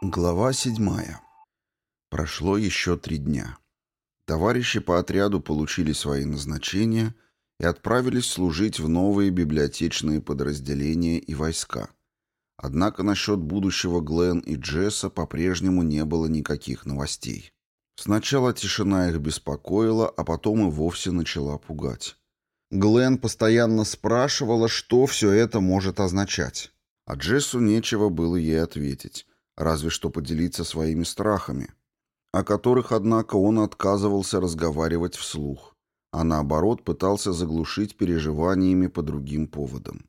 Глава седьмая. Прошло еще три дня. Товарищи по отряду получили свои назначения и отправились служить в новые библиотечные подразделения и войска. Однако насчет будущего Глен и Джесса по-прежнему не было никаких новостей. Сначала тишина их беспокоила, а потом и вовсе начала пугать. Глен постоянно спрашивала, что все это может означать. А Джессу нечего было ей ответить разве что поделиться своими страхами, о которых, однако, он отказывался разговаривать вслух, а наоборот пытался заглушить переживаниями по другим поводам.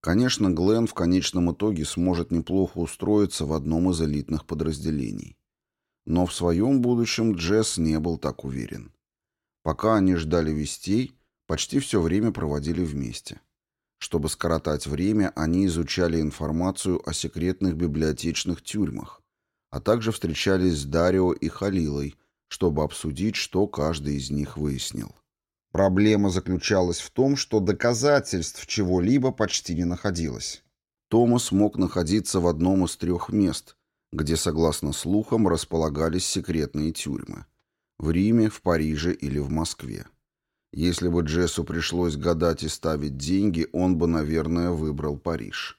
Конечно, Глен в конечном итоге сможет неплохо устроиться в одном из элитных подразделений. Но в своем будущем Джесс не был так уверен. Пока они ждали вестей, почти все время проводили вместе. Чтобы скоротать время, они изучали информацию о секретных библиотечных тюрьмах, а также встречались с Дарио и Халилой, чтобы обсудить, что каждый из них выяснил. Проблема заключалась в том, что доказательств чего-либо почти не находилось. Томас мог находиться в одном из трех мест, где, согласно слухам, располагались секретные тюрьмы – в Риме, в Париже или в Москве. Если бы Джессу пришлось гадать и ставить деньги, он бы, наверное, выбрал Париж.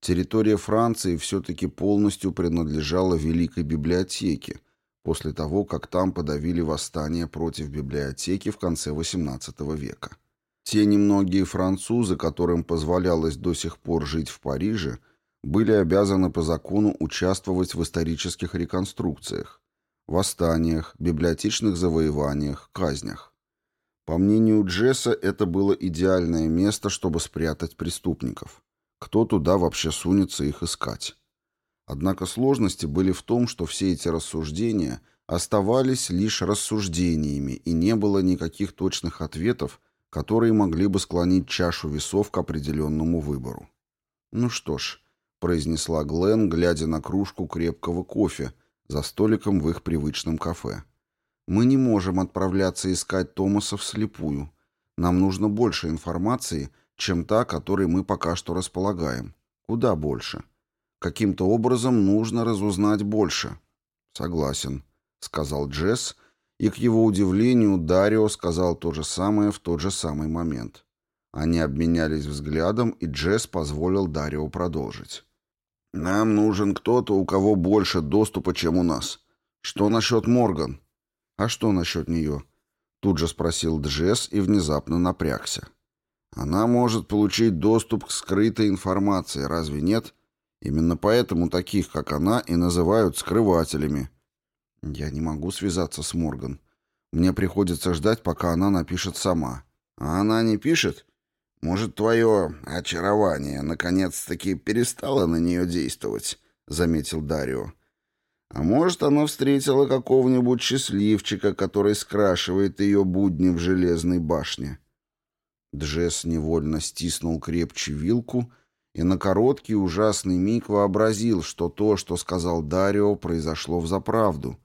Территория Франции все-таки полностью принадлежала Великой библиотеке после того, как там подавили восстание против библиотеки в конце XVIII века. Те немногие французы, которым позволялось до сих пор жить в Париже, были обязаны по закону участвовать в исторических реконструкциях, восстаниях, библиотечных завоеваниях, казнях. По мнению Джесса, это было идеальное место, чтобы спрятать преступников. Кто туда вообще сунется их искать? Однако сложности были в том, что все эти рассуждения оставались лишь рассуждениями, и не было никаких точных ответов, которые могли бы склонить чашу весов к определенному выбору. «Ну что ж», — произнесла Глен, глядя на кружку крепкого кофе за столиком в их привычном кафе. Мы не можем отправляться искать Томаса вслепую. Нам нужно больше информации, чем та, которой мы пока что располагаем. Куда больше. Каким-то образом нужно разузнать больше. Согласен, сказал Джесс, и к его удивлению Дарио сказал то же самое в тот же самый момент. Они обменялись взглядом, и Джесс позволил Дарио продолжить. «Нам нужен кто-то, у кого больше доступа, чем у нас. Что насчет Морган?» «А что насчет нее?» Тут же спросил Джесс и внезапно напрягся. «Она может получить доступ к скрытой информации, разве нет? Именно поэтому таких, как она, и называют скрывателями». «Я не могу связаться с Морган. Мне приходится ждать, пока она напишет сама». «А она не пишет? Может, твое очарование наконец-таки перестало на нее действовать?» — заметил Дарио. А может, она встретила какого-нибудь счастливчика, который скрашивает ее будни в железной башне. Джесс невольно стиснул крепче вилку и на короткий ужасный миг вообразил, что то, что сказал Дарио, произошло взаправду.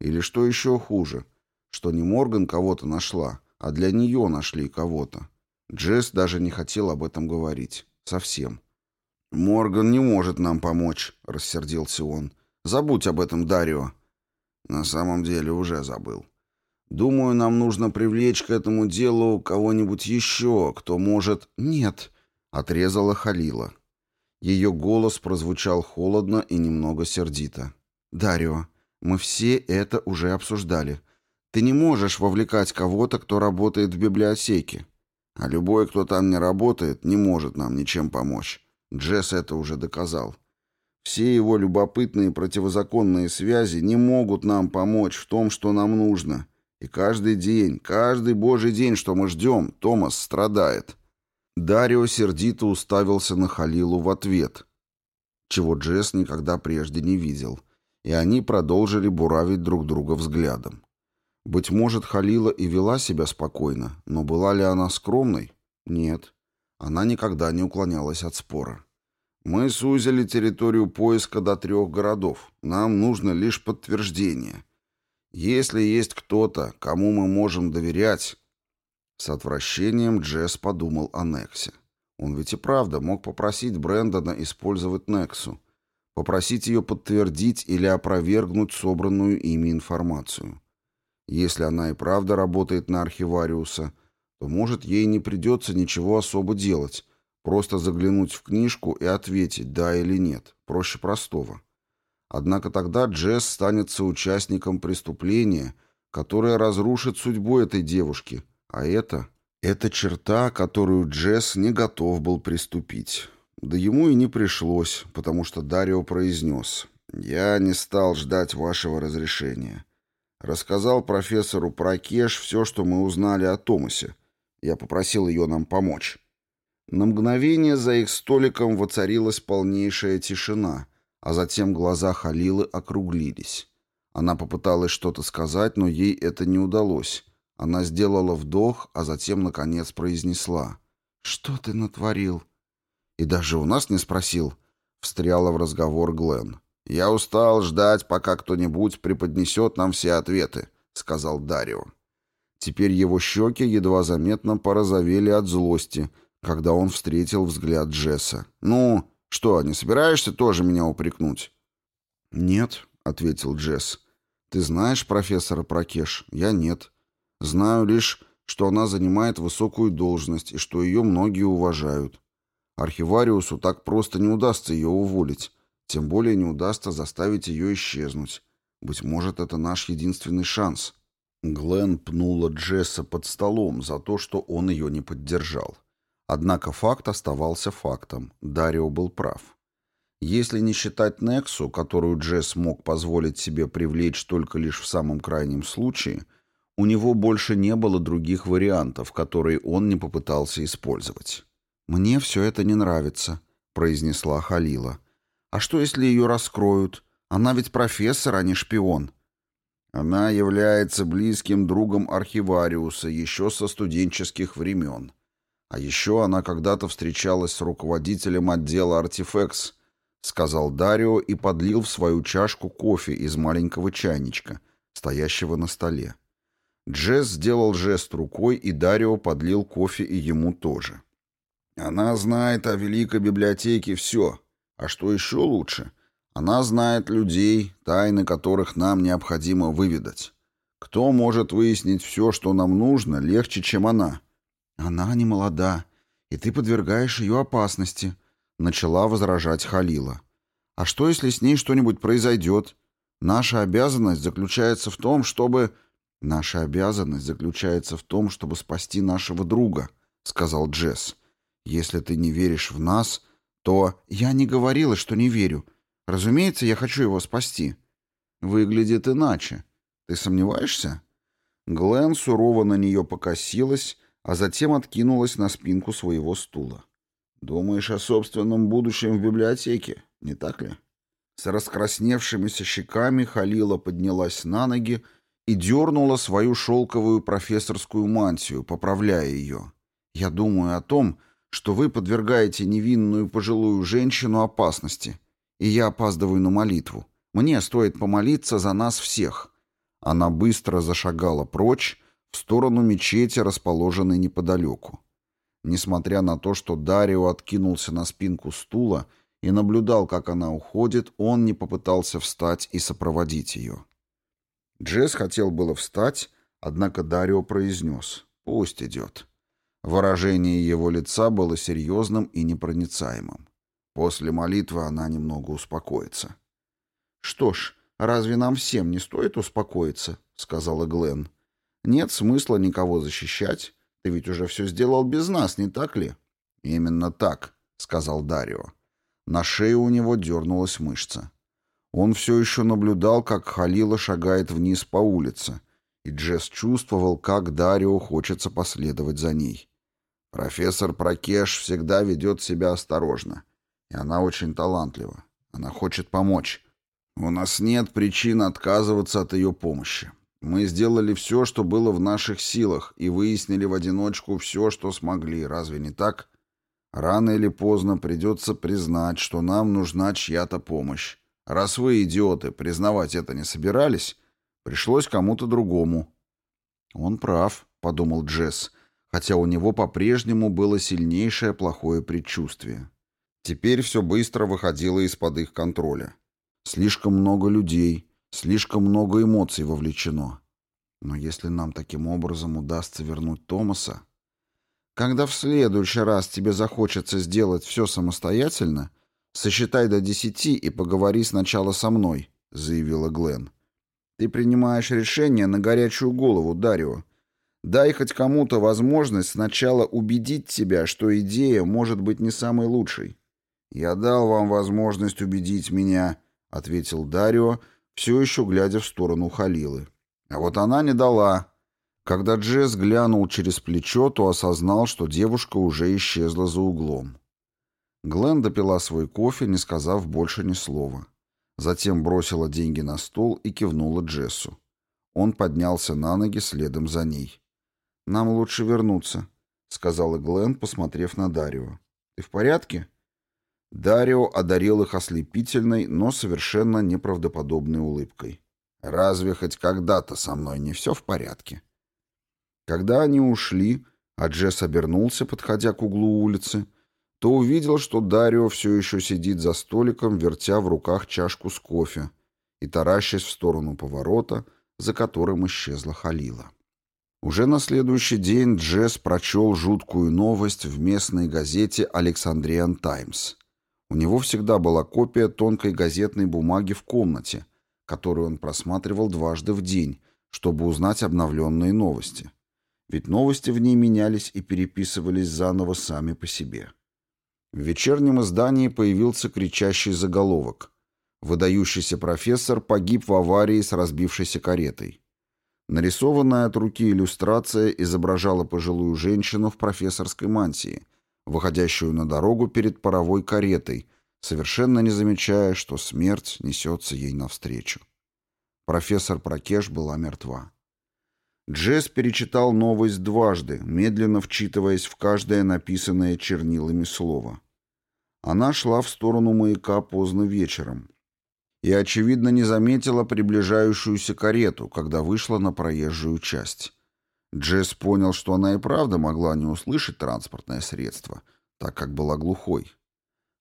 Или что еще хуже, что не Морган кого-то нашла, а для нее нашли кого-то. Джесс даже не хотел об этом говорить. Совсем. «Морган не может нам помочь», — рассердился он. Забудь об этом, Дарио». «На самом деле уже забыл. Думаю, нам нужно привлечь к этому делу кого-нибудь еще, кто может...» «Нет», — отрезала Халила. Ее голос прозвучал холодно и немного сердито. «Дарио, мы все это уже обсуждали. Ты не можешь вовлекать кого-то, кто работает в библиотеке. А любой, кто там не работает, не может нам ничем помочь. Джесс это уже доказал. Все его любопытные противозаконные связи не могут нам помочь в том, что нам нужно. И каждый день, каждый божий день, что мы ждем, Томас страдает». Дарио сердито уставился на Халилу в ответ, чего Джесс никогда прежде не видел, и они продолжили буравить друг друга взглядом. Быть может, Халила и вела себя спокойно, но была ли она скромной? Нет. Она никогда не уклонялась от спора. Мы сузили территорию поиска до трех городов. Нам нужно лишь подтверждение. Если есть кто-то, кому мы можем доверять...» С отвращением Джесс подумал о Нексе. Он ведь и правда мог попросить Брэндона использовать Нексу, попросить ее подтвердить или опровергнуть собранную ими информацию. Если она и правда работает на архивариуса, то, может, ей не придется ничего особо делать, Просто заглянуть в книжку и ответить «да» или «нет» проще простого. Однако тогда Джесс станет соучастником преступления, которое разрушит судьбу этой девушки, а это... Это черта, которую Джесс не готов был приступить. Да ему и не пришлось, потому что Дарио произнес «Я не стал ждать вашего разрешения». Рассказал профессору про Кеш все, что мы узнали о Томасе. Я попросил ее нам помочь. На мгновение за их столиком воцарилась полнейшая тишина, а затем глаза Халилы округлились. Она попыталась что-то сказать, но ей это не удалось. Она сделала вдох, а затем, наконец, произнесла. «Что ты натворил?» «И даже у нас не спросил», — встряла в разговор Глен. «Я устал ждать, пока кто-нибудь преподнесет нам все ответы», — сказал Дарио. Теперь его щеки едва заметно порозовели от злости — когда он встретил взгляд Джесса. «Ну, что, не собираешься тоже меня упрекнуть?» «Нет», — ответил Джесс. «Ты знаешь профессора Прокеш? Я нет. Знаю лишь, что она занимает высокую должность и что ее многие уважают. Архивариусу так просто не удастся ее уволить, тем более не удастся заставить ее исчезнуть. Быть может, это наш единственный шанс». Глен пнула Джесса под столом за то, что он ее не поддержал. Однако факт оставался фактом. Дарио был прав. Если не считать Нексу, которую Джесс мог позволить себе привлечь только лишь в самом крайнем случае, у него больше не было других вариантов, которые он не попытался использовать. «Мне все это не нравится», — произнесла Халила. «А что, если ее раскроют? Она ведь профессор, а не шпион». «Она является близким другом архивариуса еще со студенческих времен», а еще она когда-то встречалась с руководителем отдела «Артифекс», сказал Дарио и подлил в свою чашку кофе из маленького чайничка, стоящего на столе. Джесс сделал жест рукой, и Дарио подлил кофе и ему тоже. «Она знает о Великой Библиотеке все. А что еще лучше? Она знает людей, тайны которых нам необходимо выведать. Кто может выяснить все, что нам нужно, легче, чем она?» «Она не молода, и ты подвергаешь ее опасности», — начала возражать Халила. «А что, если с ней что-нибудь произойдет? Наша обязанность заключается в том, чтобы...» «Наша обязанность заключается в том, чтобы спасти нашего друга», — сказал Джесс. «Если ты не веришь в нас, то...» «Я не говорила, что не верю. Разумеется, я хочу его спасти». «Выглядит иначе. Ты сомневаешься?» Глен сурово на нее покосилась, а затем откинулась на спинку своего стула. «Думаешь о собственном будущем в библиотеке, не так ли?» С раскрасневшимися щеками Халила поднялась на ноги и дернула свою шелковую профессорскую мантию, поправляя ее. «Я думаю о том, что вы подвергаете невинную пожилую женщину опасности, и я опаздываю на молитву. Мне стоит помолиться за нас всех». Она быстро зашагала прочь, в сторону мечети, расположенной неподалеку. Несмотря на то, что Дарио откинулся на спинку стула и наблюдал, как она уходит, он не попытался встать и сопроводить ее. Джесс хотел было встать, однако Дарио произнес «Пусть идет». Выражение его лица было серьезным и непроницаемым. После молитвы она немного успокоится. «Что ж, разве нам всем не стоит успокоиться?» — сказала Глен. Нет смысла никого защищать. Ты ведь уже все сделал без нас, не так ли? Именно так, сказал Дарио. На шее у него дернулась мышца. Он все еще наблюдал, как Халила шагает вниз по улице, и Джесс чувствовал, как Дарио хочется последовать за ней. Профессор Прокеш всегда ведет себя осторожно, и она очень талантлива. Она хочет помочь. У нас нет причин отказываться от ее помощи. Мы сделали все, что было в наших силах, и выяснили в одиночку все, что смогли, разве не так? Рано или поздно придется признать, что нам нужна чья-то помощь. Раз вы, идиоты, признавать это не собирались, пришлось кому-то другому». «Он прав», — подумал Джесс, хотя у него по-прежнему было сильнейшее плохое предчувствие. Теперь все быстро выходило из-под их контроля. «Слишком много людей». Слишком много эмоций вовлечено. Но если нам таким образом удастся вернуть Томаса... Когда в следующий раз тебе захочется сделать все самостоятельно, сосчитай до десяти и поговори сначала со мной», — заявила Глен. «Ты принимаешь решение на горячую голову, Дарио. Дай хоть кому-то возможность сначала убедить тебя, что идея может быть не самой лучшей». «Я дал вам возможность убедить меня», — ответил Дарио, — все еще глядя в сторону Халилы. А вот она не дала. Когда Джесс глянул через плечо, то осознал, что девушка уже исчезла за углом. Глен допила свой кофе, не сказав больше ни слова. Затем бросила деньги на стол и кивнула Джессу. Он поднялся на ноги следом за ней. «Нам лучше вернуться», — сказала Глен, посмотрев на Дарио. «Ты в порядке?» Дарио одарил их ослепительной, но совершенно неправдоподобной улыбкой. «Разве хоть когда-то со мной не все в порядке?» Когда они ушли, а Джесс обернулся, подходя к углу улицы, то увидел, что Дарио все еще сидит за столиком, вертя в руках чашку с кофе и таращась в сторону поворота, за которым исчезла Халила. Уже на следующий день Джесс прочел жуткую новость в местной газете «Александриан Таймс». У него всегда была копия тонкой газетной бумаги в комнате, которую он просматривал дважды в день, чтобы узнать обновленные новости. Ведь новости в ней менялись и переписывались заново сами по себе. В вечернем издании появился кричащий заголовок. Выдающийся профессор погиб в аварии с разбившейся каретой. Нарисованная от руки иллюстрация изображала пожилую женщину в профессорской мантии, выходящую на дорогу перед паровой каретой, совершенно не замечая, что смерть несется ей навстречу. Профессор Прокеш была мертва. Джесс перечитал новость дважды, медленно вчитываясь в каждое написанное чернилами слово. Она шла в сторону маяка поздно вечером и, очевидно, не заметила приближающуюся карету, когда вышла на проезжую часть. Джесс понял, что она и правда могла не услышать транспортное средство, так как была глухой.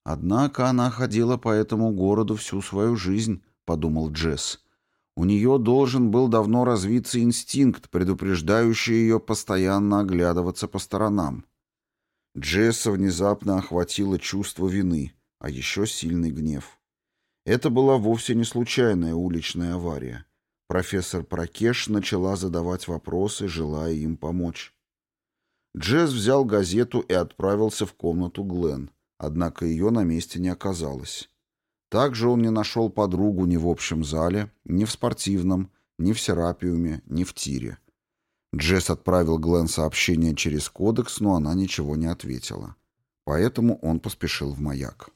«Однако она ходила по этому городу всю свою жизнь», — подумал Джесс. «У нее должен был давно развиться инстинкт, предупреждающий ее постоянно оглядываться по сторонам». Джесса внезапно охватило чувство вины, а еще сильный гнев. Это была вовсе не случайная уличная авария. Профессор Пракеш начала задавать вопросы, желая им помочь. Джесс взял газету и отправился в комнату Глен, однако ее на месте не оказалось. Также он не нашел подругу ни в общем зале, ни в спортивном, ни в серапиуме, ни в тире. Джесс отправил Глен сообщение через кодекс, но она ничего не ответила. Поэтому он поспешил в маяк.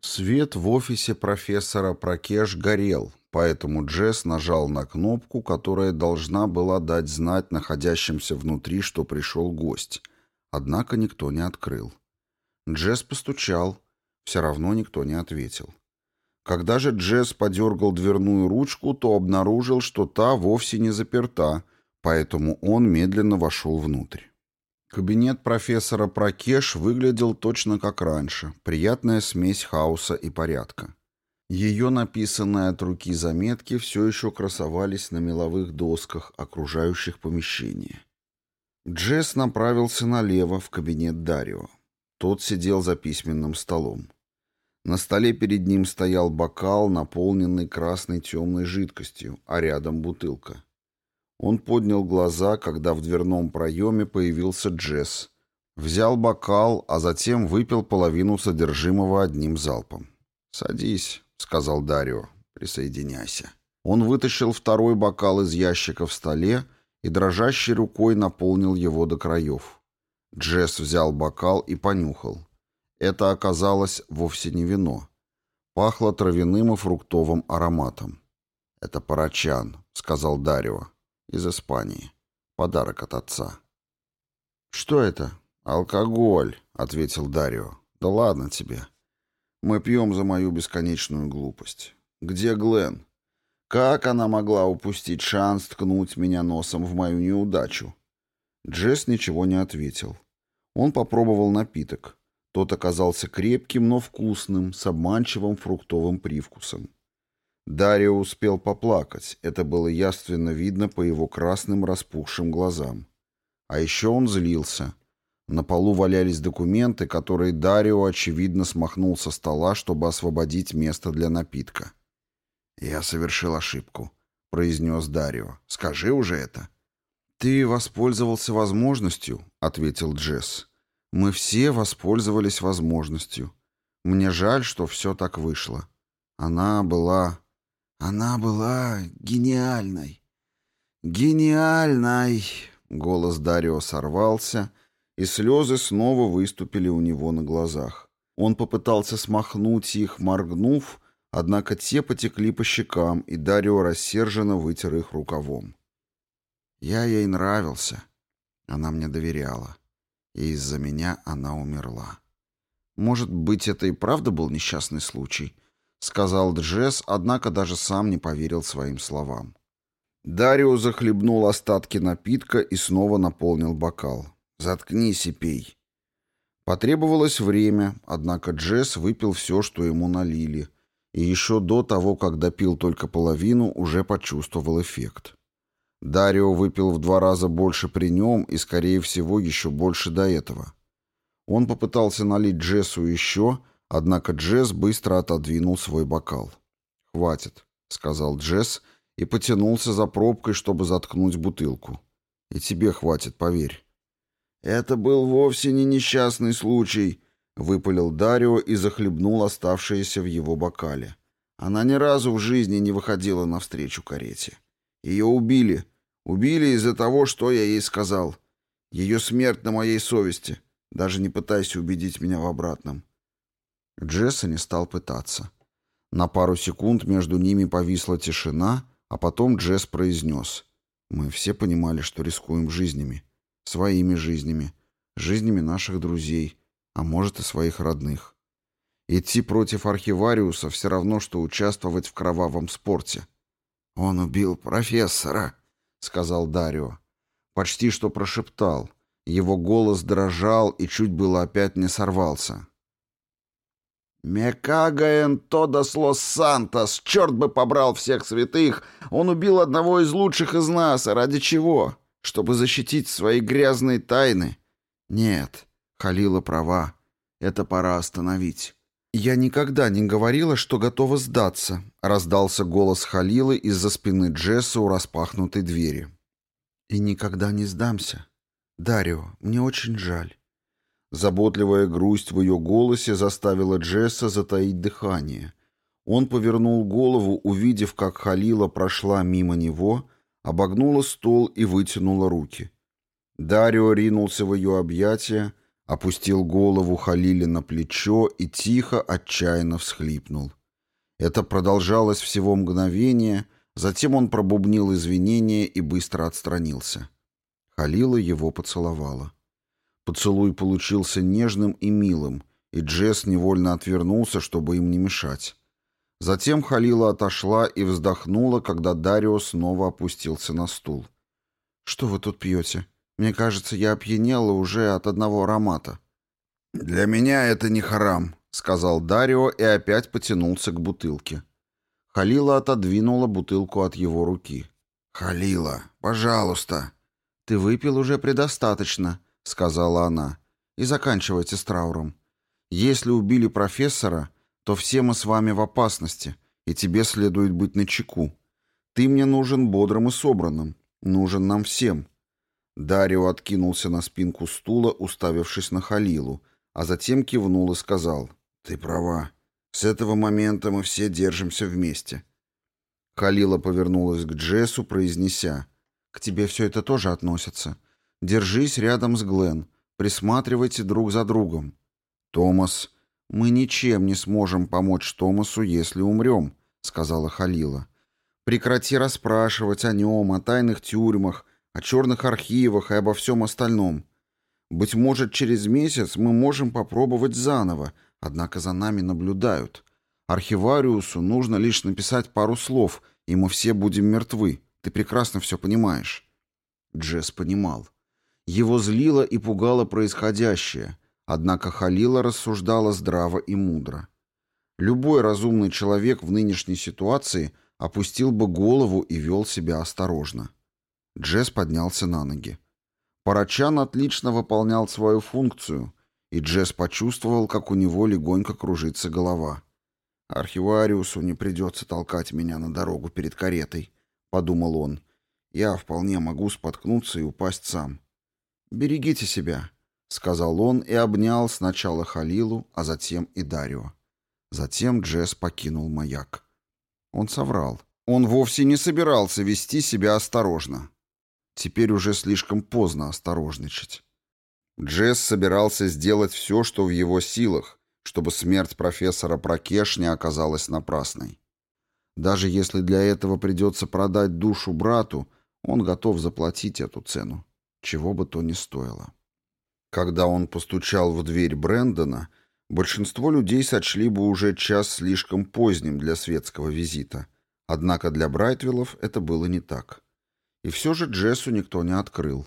Свет в офисе профессора Прокеш горел, Поэтому Джесс нажал на кнопку, которая должна была дать знать находящимся внутри, что пришел гость. Однако никто не открыл. Джесс постучал. Все равно никто не ответил. Когда же Джесс подергал дверную ручку, то обнаружил, что та вовсе не заперта, поэтому он медленно вошел внутрь. Кабинет профессора Прокеш выглядел точно как раньше, приятная смесь хаоса и порядка. Ее написанные от руки заметки все еще красовались на меловых досках, окружающих помещение. Джесс направился налево в кабинет Дарио. Тот сидел за письменным столом. На столе перед ним стоял бокал, наполненный красной темной жидкостью, а рядом бутылка. Он поднял глаза, когда в дверном проеме появился Джесс. Взял бокал, а затем выпил половину содержимого одним залпом. «Садись», — сказал Дарио. «Присоединяйся». Он вытащил второй бокал из ящика в столе и дрожащей рукой наполнил его до краев. Джесс взял бокал и понюхал. Это оказалось вовсе не вино. Пахло травяным и фруктовым ароматом. «Это парачан», — сказал Дарио, — «из Испании. Подарок от отца». «Что это?» «Алкоголь», — ответил Дарио. «Да ладно тебе». Мы пьем за мою бесконечную глупость. Где Глен? Как она могла упустить шанс ткнуть меня носом в мою неудачу? Джесс ничего не ответил. Он попробовал напиток. Тот оказался крепким, но вкусным, с обманчивым фруктовым привкусом. Дарио успел поплакать, это было явственно видно по его красным распухшим глазам. А еще он злился. На полу валялись документы, которые Дарио, очевидно, смахнул со стола, чтобы освободить место для напитка. «Я совершил ошибку», — произнес Дарио. «Скажи уже это». «Ты воспользовался возможностью», — ответил Джесс. «Мы все воспользовались возможностью. Мне жаль, что все так вышло. Она была... Она была гениальной. Гениальной!» Голос Дарио сорвался, и слезы снова выступили у него на глазах. Он попытался смахнуть их, моргнув, однако те потекли по щекам, и Дарио рассерженно вытер их рукавом. Я ей нравился. Она мне доверяла. И из-за меня она умерла. Может быть, это и правда был несчастный случай, сказал Джесс, однако даже сам не поверил своим словам. Дарио захлебнул остатки напитка и снова наполнил бокал. «Заткнись и пей». Потребовалось время, однако Джесс выпил все, что ему налили, и еще до того, как допил только половину, уже почувствовал эффект. Дарио выпил в два раза больше при нем и, скорее всего, еще больше до этого. Он попытался налить Джессу еще, однако Джесс быстро отодвинул свой бокал. «Хватит», — сказал Джесс и потянулся за пробкой, чтобы заткнуть бутылку. «И тебе хватит, поверь». «Это был вовсе не несчастный случай», — выпалил Дарио и захлебнул оставшееся в его бокале. Она ни разу в жизни не выходила навстречу карете. Ее убили. Убили из-за того, что я ей сказал. Ее смерть на моей совести. Даже не пытайся убедить меня в обратном. Джесса не стал пытаться. На пару секунд между ними повисла тишина, а потом Джесс произнес. «Мы все понимали, что рискуем жизнями своими жизнями, жизнями наших друзей, а может и своих родных. Идти против архивариуса все равно, что участвовать в кровавом спорте. «Он убил профессора», — сказал Дарио. Почти что прошептал. Его голос дрожал и чуть было опять не сорвался. «Мекагаен Тодос Лос-Сантос! Черт бы побрал всех святых! Он убил одного из лучших из нас, а ради чего? чтобы защитить свои грязные тайны. Нет, Халила права. Это пора остановить. «Я никогда не говорила, что готова сдаться», — раздался голос Халилы из-за спины Джесса у распахнутой двери. «И никогда не сдамся. Дарио, мне очень жаль». Заботливая грусть в ее голосе заставила Джесса затаить дыхание. Он повернул голову, увидев, как Халила прошла мимо него обогнула стол и вытянула руки. Дарио ринулся в ее объятия, опустил голову Халили на плечо и тихо, отчаянно всхлипнул. Это продолжалось всего мгновение, затем он пробубнил извинения и быстро отстранился. Халила его поцеловала. Поцелуй получился нежным и милым, и Джесс невольно отвернулся, чтобы им не мешать. Затем Халила отошла и вздохнула, когда Дарио снова опустился на стул. «Что вы тут пьете? Мне кажется, я опьянела уже от одного аромата». «Для меня это не харам», — сказал Дарио и опять потянулся к бутылке. Халила отодвинула бутылку от его руки. «Халила, пожалуйста». «Ты выпил уже предостаточно», — сказала она. «И заканчивайте с трауром. Если убили профессора, то все мы с вами в опасности, и тебе следует быть начеку. Ты мне нужен бодрым и собранным, нужен нам всем». Дарио откинулся на спинку стула, уставившись на Халилу, а затем кивнул и сказал, «Ты права. С этого момента мы все держимся вместе». Халила повернулась к Джессу, произнеся, «К тебе все это тоже относится. Держись рядом с Глен, присматривайте друг за другом». Томас «Мы ничем не сможем помочь Томасу, если умрем», — сказала Халила. «Прекрати расспрашивать о нем, о тайных тюрьмах, о черных архивах и обо всем остальном. Быть может, через месяц мы можем попробовать заново, однако за нами наблюдают. Архивариусу нужно лишь написать пару слов, и мы все будем мертвы. Ты прекрасно все понимаешь». Джесс понимал. Его злило и пугало происходящее — Однако Халила рассуждала здраво и мудро. Любой разумный человек в нынешней ситуации опустил бы голову и вел себя осторожно. Джесс поднялся на ноги. Парачан отлично выполнял свою функцию, и Джесс почувствовал, как у него легонько кружится голова. «Архивариусу не придется толкать меня на дорогу перед каретой», — подумал он. «Я вполне могу споткнуться и упасть сам». «Берегите себя», — сказал он и обнял сначала Халилу, а затем и Дарио. Затем Джесс покинул маяк. Он соврал. Он вовсе не собирался вести себя осторожно. Теперь уже слишком поздно осторожничать. Джесс собирался сделать все, что в его силах, чтобы смерть профессора Прокеш не оказалась напрасной. Даже если для этого придется продать душу брату, он готов заплатить эту цену, чего бы то ни стоило. Когда он постучал в дверь Брэндона, большинство людей сочли бы уже час слишком поздним для светского визита. Однако для Брайтвиллов это было не так. И все же Джессу никто не открыл.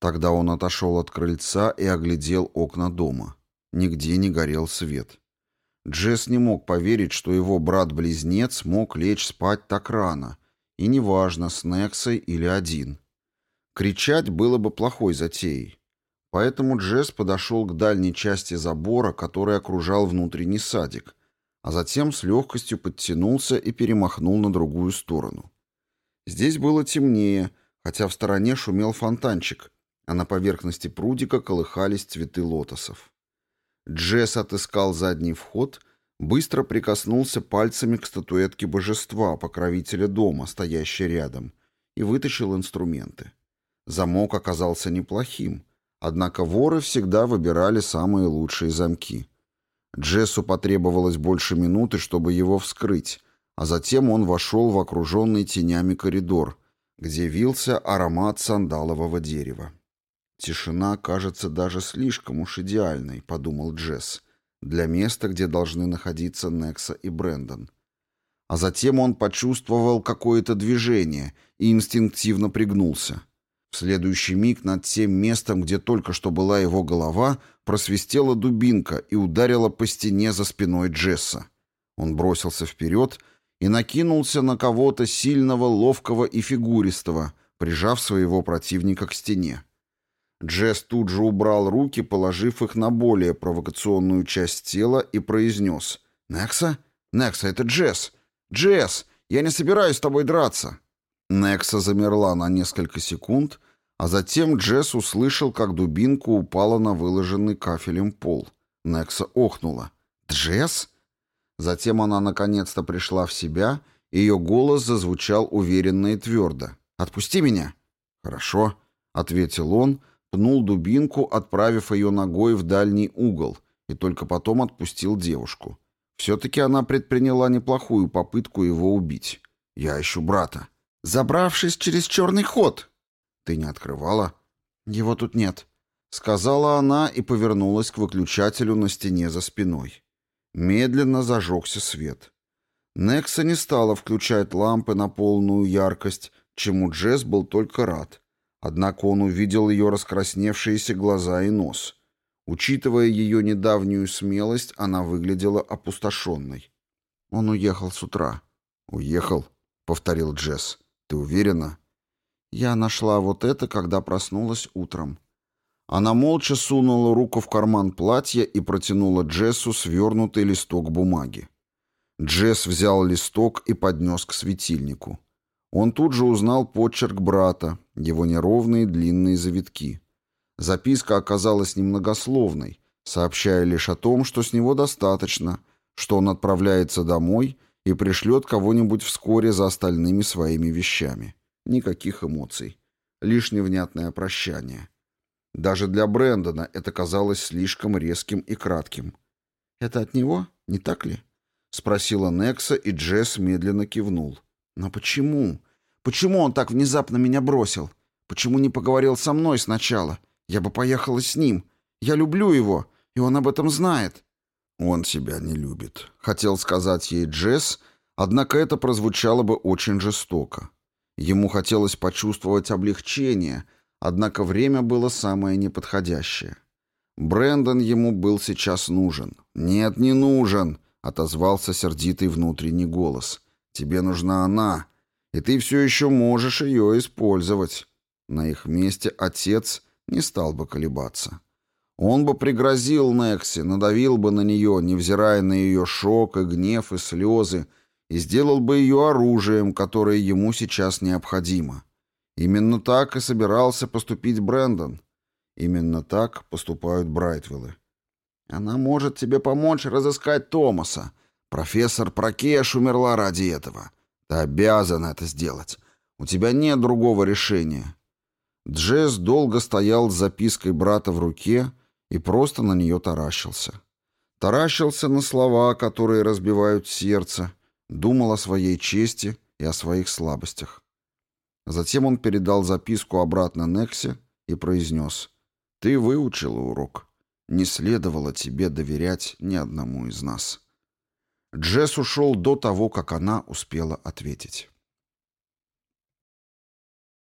Тогда он отошел от крыльца и оглядел окна дома. Нигде не горел свет. Джесс не мог поверить, что его брат-близнец мог лечь спать так рано, и неважно, с Нексой или один. Кричать было бы плохой затеей. Поэтому Джесс подошел к дальней части забора, который окружал внутренний садик, а затем с легкостью подтянулся и перемахнул на другую сторону. Здесь было темнее, хотя в стороне шумел фонтанчик, а на поверхности прудика колыхались цветы лотосов. Джесс отыскал задний вход, быстро прикоснулся пальцами к статуэтке божества, покровителя дома, стоящей рядом, и вытащил инструменты. Замок оказался неплохим — Однако воры всегда выбирали самые лучшие замки. Джессу потребовалось больше минуты, чтобы его вскрыть, а затем он вошел в окруженный тенями коридор, где вился аромат сандалового дерева. «Тишина кажется даже слишком уж идеальной», — подумал Джесс, «для места, где должны находиться Некса и Брендон. А затем он почувствовал какое-то движение и инстинктивно пригнулся. В следующий миг над тем местом, где только что была его голова, просвистела дубинка и ударила по стене за спиной Джесса. Он бросился вперед и накинулся на кого-то сильного, ловкого и фигуристого, прижав своего противника к стене. Джесс тут же убрал руки, положив их на более провокационную часть тела и произнес «Некса? Некса, это Джесс! Джесс! Я не собираюсь с тобой драться!» Некса замерла на несколько секунд, а затем Джесс услышал, как дубинка упала на выложенный кафелем пол. Некса охнула. «Джесс?» Затем она наконец-то пришла в себя, и ее голос зазвучал уверенно и твердо. «Отпусти меня!» «Хорошо», — ответил он, пнул дубинку, отправив ее ногой в дальний угол, и только потом отпустил девушку. Все-таки она предприняла неплохую попытку его убить. «Я ищу брата», забравшись через черный ход. Ты не открывала? Его тут нет, сказала она и повернулась к выключателю на стене за спиной. Медленно зажегся свет. Некса не стала включать лампы на полную яркость, чему Джесс был только рад. Однако он увидел ее раскрасневшиеся глаза и нос. Учитывая ее недавнюю смелость, она выглядела опустошенной. Он уехал с утра. «Уехал?» — повторил Джесс. «Ты уверена?» Я нашла вот это, когда проснулась утром. Она молча сунула руку в карман платья и протянула Джессу свернутый листок бумаги. Джесс взял листок и поднес к светильнику. Он тут же узнал почерк брата, его неровные длинные завитки. Записка оказалась немногословной, сообщая лишь о том, что с него достаточно, что он отправляется домой и пришлет кого-нибудь вскоре за остальными своими вещами. Никаких эмоций. Лишь невнятное прощание. Даже для Брэндона это казалось слишком резким и кратким. «Это от него, не так ли?» — спросила Некса, и Джесс медленно кивнул. «Но почему? Почему он так внезапно меня бросил? Почему не поговорил со мной сначала? Я бы поехала с ним. Я люблю его, и он об этом знает». «Он себя не любит», — хотел сказать ей Джесс, однако это прозвучало бы очень жестоко. Ему хотелось почувствовать облегчение, однако время было самое неподходящее. Брендон ему был сейчас нужен. «Нет, не нужен», — отозвался сердитый внутренний голос. «Тебе нужна она, и ты все еще можешь ее использовать». На их месте отец не стал бы колебаться. Он бы пригрозил Некси, надавил бы на нее, невзирая на ее шок и гнев и слезы, и сделал бы ее оружием, которое ему сейчас необходимо. Именно так и собирался поступить Брэндон. Именно так поступают Брайтвиллы. «Она может тебе помочь разыскать Томаса. Профессор Прокеш умерла ради этого. Ты обязан это сделать. У тебя нет другого решения». Джесс долго стоял с запиской брата в руке, — и просто на нее таращился. Таращился на слова, которые разбивают сердце, думал о своей чести и о своих слабостях. Затем он передал записку обратно Нексе и произнес «Ты выучила урок. Не следовало тебе доверять ни одному из нас». Джесс ушел до того, как она успела ответить.